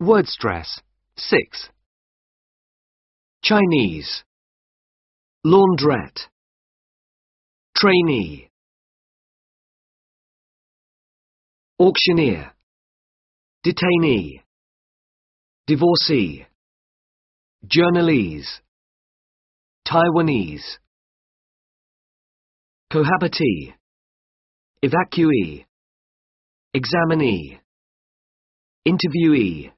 Word stress 6. Chinese. Laundrette. Trainee. Auctioneer. Detainee. Divorcee. Journalese. Taiwanese. Cohabitee. Evacuee. Examinee. Interviewee.